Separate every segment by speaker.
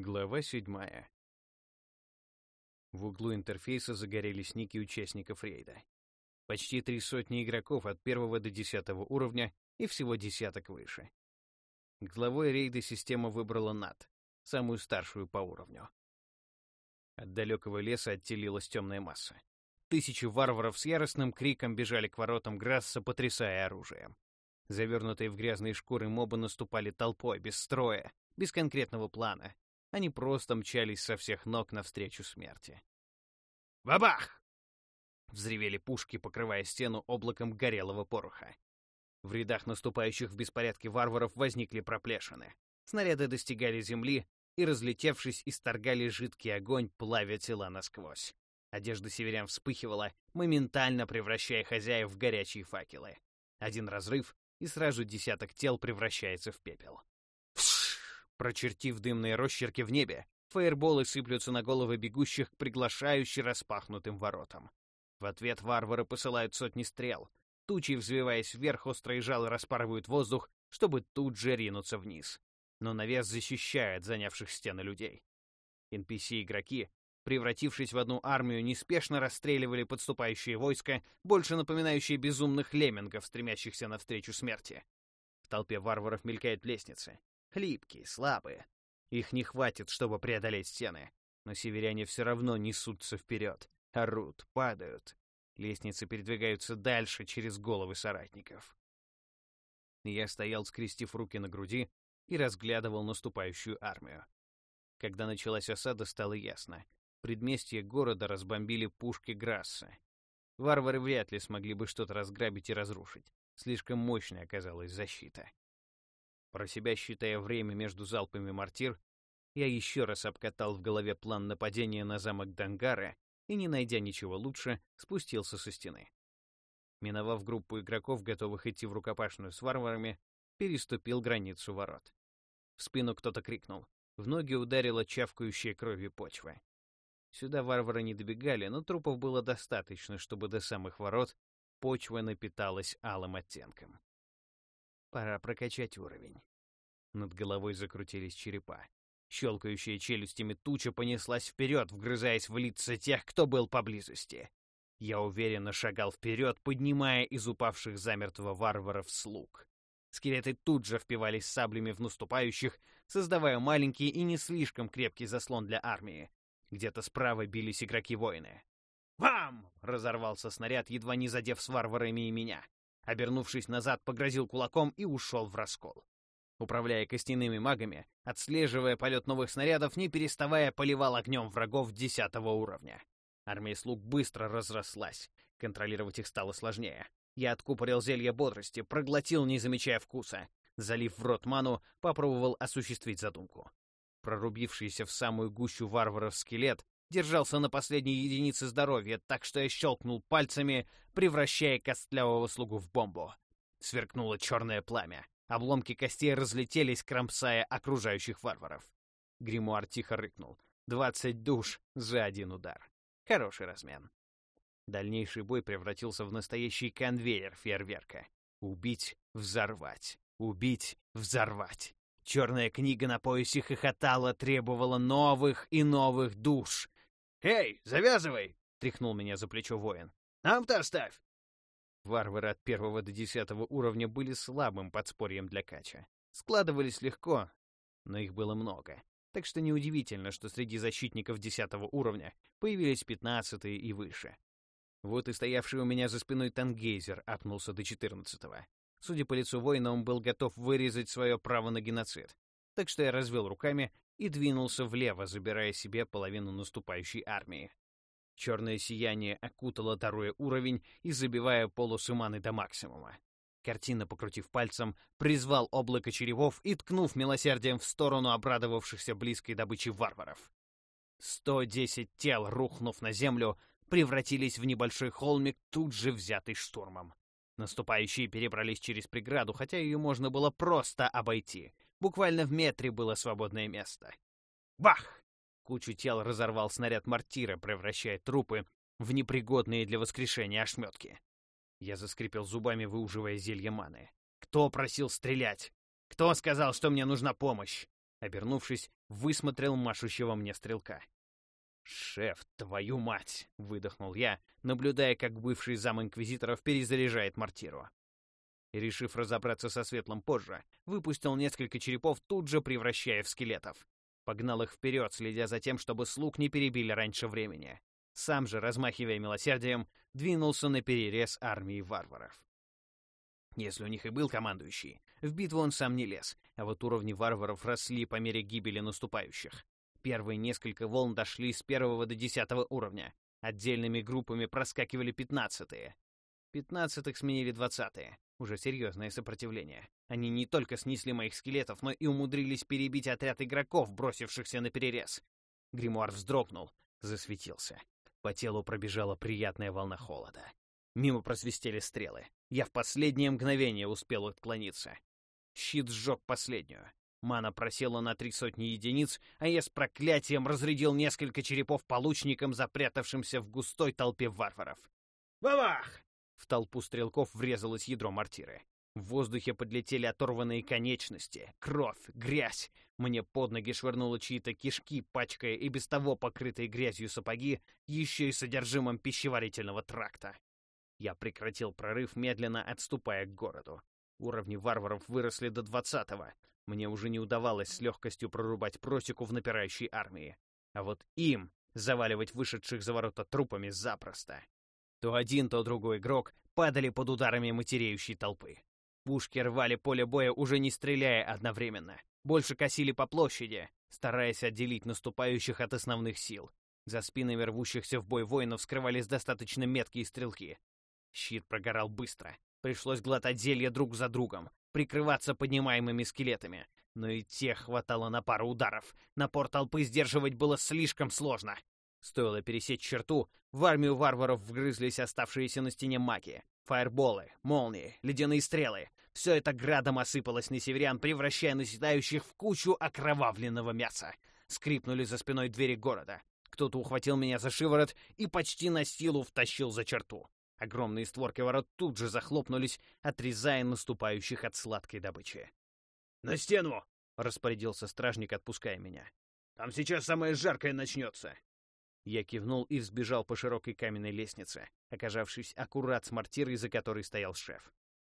Speaker 1: Глава седьмая. В углу интерфейса загорелись ники участников рейда. Почти три сотни игроков от первого до десятого уровня и всего десяток выше. Главой рейда система выбрала Нат, самую старшую по уровню. От далекого леса отделилась темная масса. Тысячи варваров с яростным криком бежали к воротам Грасса, потрясая оружием. Завернутые в грязные шкуры мобы наступали толпой, без строя, без конкретного плана, они просто мчались со всех ног навстречу смерти. «Бабах!» — взревели пушки, покрывая стену облаком горелого пороха. В рядах наступающих в беспорядке варваров возникли проплешины. Снаряды достигали земли и, разлетевшись, исторгали жидкий огонь, плавя тела насквозь. Одежда северян вспыхивала, моментально превращая хозяев в горячие факелы. Один разрыв, и сразу десяток тел превращается в пепел. Прочертив дымные росчерки в небе, фаерболы сыплются на головы бегущих приглашающе распахнутым воротам. В ответ варвары посылают сотни стрел. Тучи, взвиваясь вверх, острые жалы распарывают воздух, чтобы тут же ринуться вниз. Но навес защищает занявших стены людей. NPC-игроки, превратившись в одну армию, неспешно расстреливали подступающие войска, больше напоминающие безумных леммингов, стремящихся навстречу смерти. В толпе варваров мелькают лестницы. Хлипкие, слабые. Их не хватит, чтобы преодолеть стены. Но северяне все равно несутся вперед. Орут, падают. Лестницы передвигаются дальше через головы соратников. Я стоял, скрестив руки на груди, и разглядывал наступающую армию. Когда началась осада, стало ясно. Предместье города разбомбили пушки Грасса. Варвары вряд ли смогли бы что-то разграбить и разрушить. Слишком мощной оказалась защита. Про себя считая время между залпами мортир, я еще раз обкатал в голове план нападения на замок Дангара и, не найдя ничего лучше, спустился со стены. Миновав группу игроков, готовых идти в рукопашную с варварами, переступил границу ворот. В спину кто-то крикнул. В ноги ударила чавкающая кровью почва. Сюда варвары не добегали, но трупов было достаточно, чтобы до самых ворот почва напиталась алым оттенком. Пора прокачать уровень. Над головой закрутились черепа. Щелкающая челюстями туча понеслась вперед, вгрызаясь в лица тех, кто был поблизости. Я уверенно шагал вперед, поднимая из упавших замертво варваров слуг. Скелеты тут же впивались саблями в наступающих, создавая маленький и не слишком крепкий заслон для армии. Где-то справа бились игроки-воины. «Вам!» — разорвался снаряд, едва не задев с варварами и меня. Обернувшись назад, погрозил кулаком и ушел в раскол. Управляя костяными магами, отслеживая полет новых снарядов, не переставая поливал огнем врагов десятого уровня. Армия слуг быстро разрослась. Контролировать их стало сложнее. Я откупорил зелье бодрости, проглотил, не замечая вкуса. Залив в рот ману, попробовал осуществить задумку. Прорубившийся в самую гущу варваров скелет держался на последней единице здоровья, так что я щелкнул пальцами, превращая костлявого слугу в бомбу. Сверкнуло черное пламя. Обломки костей разлетелись, кромсая окружающих варваров. Гримуар тихо рыкнул. «Двадцать душ за один удар. Хороший размен». Дальнейший бой превратился в настоящий конвейер фейерверка. Убить, взорвать. Убить, взорвать. Черная книга на поясе хохотала, требовала новых и новых душ. «Эй, завязывай!» — тряхнул меня за плечо воин. «Нам-то оставь!» Варвары от первого до десятого уровня были слабым подспорьем для кача. Складывались легко, но их было много. Так что неудивительно, что среди защитников десятого уровня появились пятнадцатые и выше. Вот и стоявший у меня за спиной Тангейзер апнулся до четырнадцатого. Судя по лицу воина, он был готов вырезать свое право на геноцид. Так что я развел руками и двинулся влево, забирая себе половину наступающей армии. Черное сияние окутало второй уровень и забивая полосы маны до максимума. Картина, покрутив пальцем, призвал облако черевов и, ткнув милосердием в сторону обрадовавшихся близкой добычи варваров. Сто десять тел, рухнув на землю, превратились в небольшой холмик, тут же взятый штурмом. Наступающие перебрались через преграду, хотя ее можно было просто обойти. Буквально в метре было свободное место. Бах! Кучу тел разорвал снаряд мортира, превращая трупы в непригодные для воскрешения ошметки. Я заскрипел зубами, выуживая зелье маны. «Кто просил стрелять? Кто сказал, что мне нужна помощь?» Обернувшись, высмотрел машущего мне стрелка. «Шеф, твою мать!» — выдохнул я, наблюдая, как бывший зам инквизиторов перезаряжает мортиру. И, решив разобраться со светлым позже, выпустил несколько черепов, тут же превращая в скелетов. Погнал их вперед, следя за тем, чтобы слуг не перебили раньше времени. Сам же, размахивая милосердием, двинулся на перерез армии варваров. Если у них и был командующий, в битву он сам не лез, а вот уровни варваров росли по мере гибели наступающих. Первые несколько волн дошли с первого до десятого уровня. Отдельными группами проскакивали пятнадцатые. Пятнадцатых сменили двадцатые. Уже серьезное сопротивление. Они не только снесли моих скелетов, но и умудрились перебить отряд игроков, бросившихся на перерез. Гримуар вздрогнул, засветился. По телу пробежала приятная волна холода. Мимо просвистели стрелы. Я в последнее мгновение успел отклониться. Щит сжег последнюю. Мана просела на три сотни единиц, а я с проклятием разрядил несколько черепов по лучникам, запрятавшимся в густой толпе варваров. «Бабах!» В толпу стрелков врезалось ядро мортиры. В воздухе подлетели оторванные конечности, кровь, грязь. Мне под ноги швырнуло чьи-то кишки, пачкая и без того покрытые грязью сапоги, еще и содержимым пищеварительного тракта. Я прекратил прорыв, медленно отступая к городу. Уровни варваров выросли до двадцатого. Мне уже не удавалось с легкостью прорубать просеку в напирающей армии. А вот им заваливать вышедших за ворота трупами запросто. То один, то другой игрок падали под ударами матереющей толпы. Пушки рвали поле боя, уже не стреляя одновременно. Больше косили по площади, стараясь отделить наступающих от основных сил. За спинами рвущихся в бой воинов скрывались достаточно меткие стрелки. Щит прогорал быстро. Пришлось глотать зелья друг за другом, прикрываться поднимаемыми скелетами. Но и тех хватало на пару ударов. Напор толпы сдерживать было слишком сложно. Стоило пересечь черту, в армию варваров вгрызлись оставшиеся на стене маги. Фаерболы, молнии, ледяные стрелы. Все это градом осыпалось на северян, превращая наседающих в кучу окровавленного мяса. Скрипнули за спиной двери города. Кто-то ухватил меня за шиворот и почти на силу втащил за черту. Огромные створки ворот тут же захлопнулись, отрезая наступающих от сладкой добычи. «На стену!» — распорядился стражник, отпуская меня. «Там сейчас самое жаркое начнется!» Я кивнул и взбежал по широкой каменной лестнице, оказавшись аккурат с мортирой, за которой стоял шеф.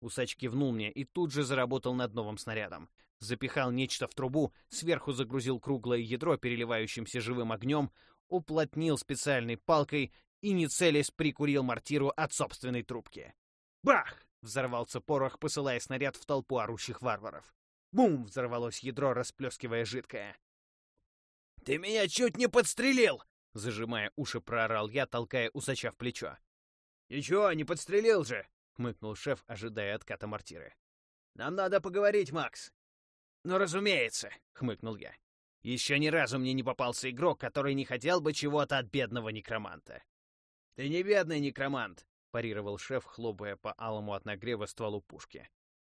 Speaker 1: Усач кивнул мне и тут же заработал над новым снарядом. Запихал нечто в трубу, сверху загрузил круглое ядро, переливающимся живым огнем, уплотнил специальной палкой и, не целясь, прикурил мортиру от собственной трубки. «Бах!» — взорвался порох, посылая снаряд в толпу орущих варваров. «Бум!» — взорвалось ядро, расплескивая жидкое. «Ты меня чуть не подстрелил!» — зажимая уши, проорал я, толкая усача в плечо. «Ничего, не подстрелил же!» — хмыкнул шеф, ожидая отката мортиры. «Нам надо поговорить, Макс!» «Ну, разумеется!» — хмыкнул я. «Еще ни разу мне не попался игрок, который не хотел бы чего-то от бедного некроманта. «Ты не бедный некромант», — парировал шеф, хлопая по алому от нагрева стволу пушки.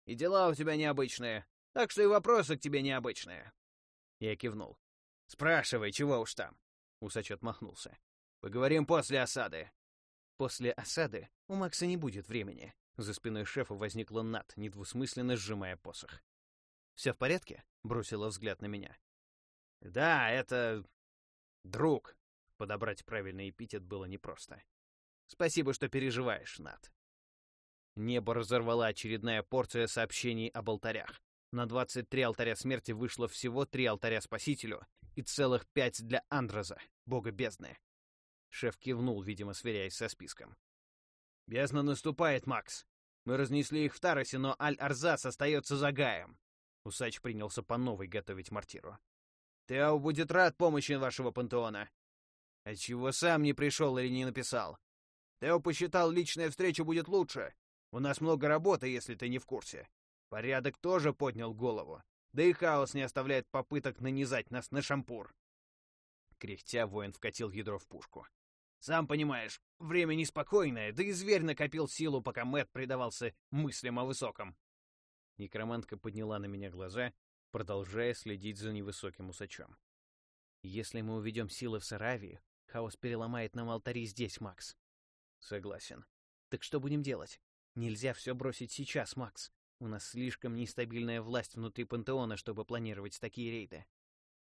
Speaker 1: «И дела у тебя необычные, так что и вопросы к тебе необычные». Я кивнул. «Спрашивай, чего уж там?» Усач отмахнулся. «Поговорим после осады». «После осады у Макса не будет времени». За спиной шефа возникла Над, недвусмысленно сжимая посох. «Все в порядке?» — бросила взгляд на меня. «Да, это... друг», Подобрать правильный эпитет было непросто. Спасибо, что переживаешь, Над. Небо разорвала очередная порция сообщений об алтарях. На 23 алтаря смерти вышло всего три алтаря Спасителю и целых пять для Андраза, бога бездны. Шеф кивнул, видимо, сверяясь со списком. «Бездна наступает, Макс. Мы разнесли их в Таросе, но Аль-Арзас остается за Гаем». Усач принялся по новой готовить мортиру. «Тео будет рад помощи вашего пантеона. Отчего сам не пришел или не написал? Тео посчитал, личная встреча будет лучше. У нас много работы, если ты не в курсе. Порядок тоже поднял голову. Да и хаос не оставляет попыток нанизать нас на шампур. Кряхтя, воин вкатил ядро в пушку. Сам понимаешь, время неспокойное, да и зверь накопил силу, пока Мэт предавался мыслям о высоком. Некромантка подняла на меня глаза, продолжая следить за невысоким усачом. Если мы уведем силы в Саравию, Хаос переломает нам алтари здесь, Макс. Согласен. Так что будем делать? Нельзя все бросить сейчас, Макс. У нас слишком нестабильная власть внутри пантеона, чтобы планировать такие рейды.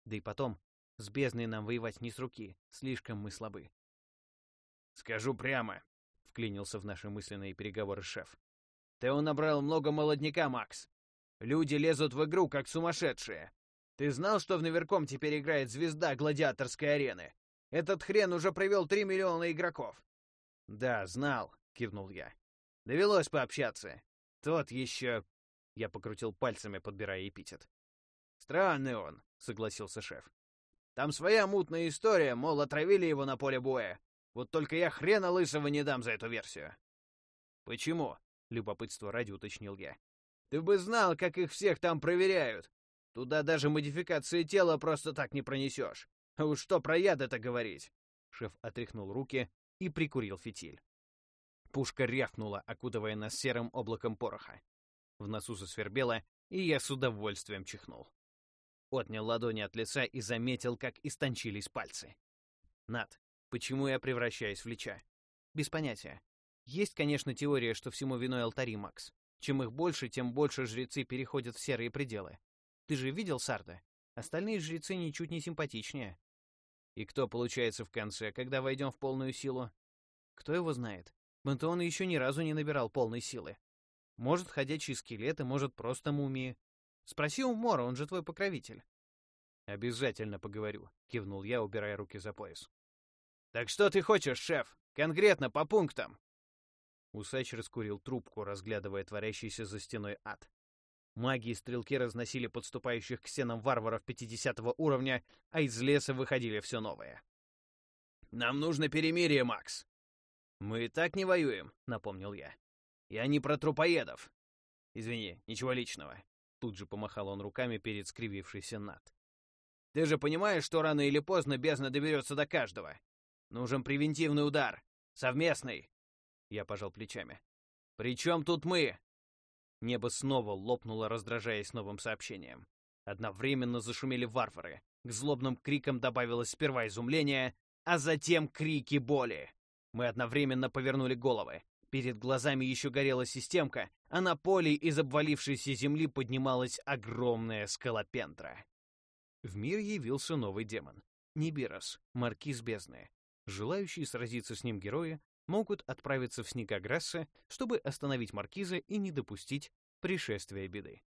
Speaker 1: Да и потом, с бездной нам воевать не с руки, слишком мы слабы.
Speaker 2: «Скажу прямо», — вклинился в наши мысленные переговоры шеф.
Speaker 1: «Ты набрал много молодняка, Макс. Люди лезут в игру, как сумасшедшие. Ты знал, что в Наверком теперь играет звезда гладиаторской арены? Этот хрен уже привел три миллиона игроков». «Да, знал», — кивнул я. «Довелось пообщаться. Тот еще...» Я покрутил пальцами, подбирая эпитет. «Странный он», — согласился шеф. «Там своя мутная история, мол, отравили его на поле боя. Вот только я хрена лысого не дам за эту версию». «Почему?» — любопытство ради уточнил я. «Ты бы знал, как их всех там проверяют. Туда даже модификации тела просто так не пронесешь. А уж что про яд это говорить?» Шеф отряхнул руки и прикурил фитиль. Пушка рявкнула, окутывая нас серым облаком пороха. В носу засвербело, и я с удовольствием чихнул. Отнял ладони от лица и заметил, как истончились пальцы. Над, почему я превращаюсь в лича? Без понятия. Есть, конечно, теория, что всему виной алтари, Макс. Чем их больше, тем больше жрецы переходят в серые пределы. Ты же видел Сарда? Остальные жрецы ничуть не симпатичнее. И кто получается в конце, когда войдем в полную силу? Кто его знает? Бентон еще ни разу не набирал полной силы. Может, ходячие скелеты, может, просто мумии. Спроси у Мора, он же твой покровитель. Обязательно поговорю, кивнул я, убирая руки за пояс. Так что ты хочешь, шеф? Конкретно по пунктам. Усач раскурил трубку, разглядывая творящийся за стеной ад. Маги и стрелки разносили подступающих к стенам варваров 50 уровня, а из леса выходили все новое. «Нам нужно перемирие, Макс!» «Мы и так не воюем», — напомнил я. «Я не про трупоедов». «Извини, ничего личного. Тут же помахал он руками перед скривившейся Над. «Ты же понимаешь, что рано или поздно бездна доберется до каждого? Нужен превентивный удар. Совместный!» Я пожал плечами. «При чем тут мы?» Небо снова лопнуло, раздражаясь новым сообщением. Одновременно зашумели варвары. К злобным крикам добавилось сперва изумление, а затем крики боли. Мы одновременно повернули головы. Перед глазами еще горела системка, а на поле из обвалившейся земли поднималась огромная скалопендра. В мир явился новый демон — Нибирос, маркиз бездны. Желающие сразиться с ним герои могут отправиться в Снегограсса, чтобы остановить маркиза и не допустить пришествия беды.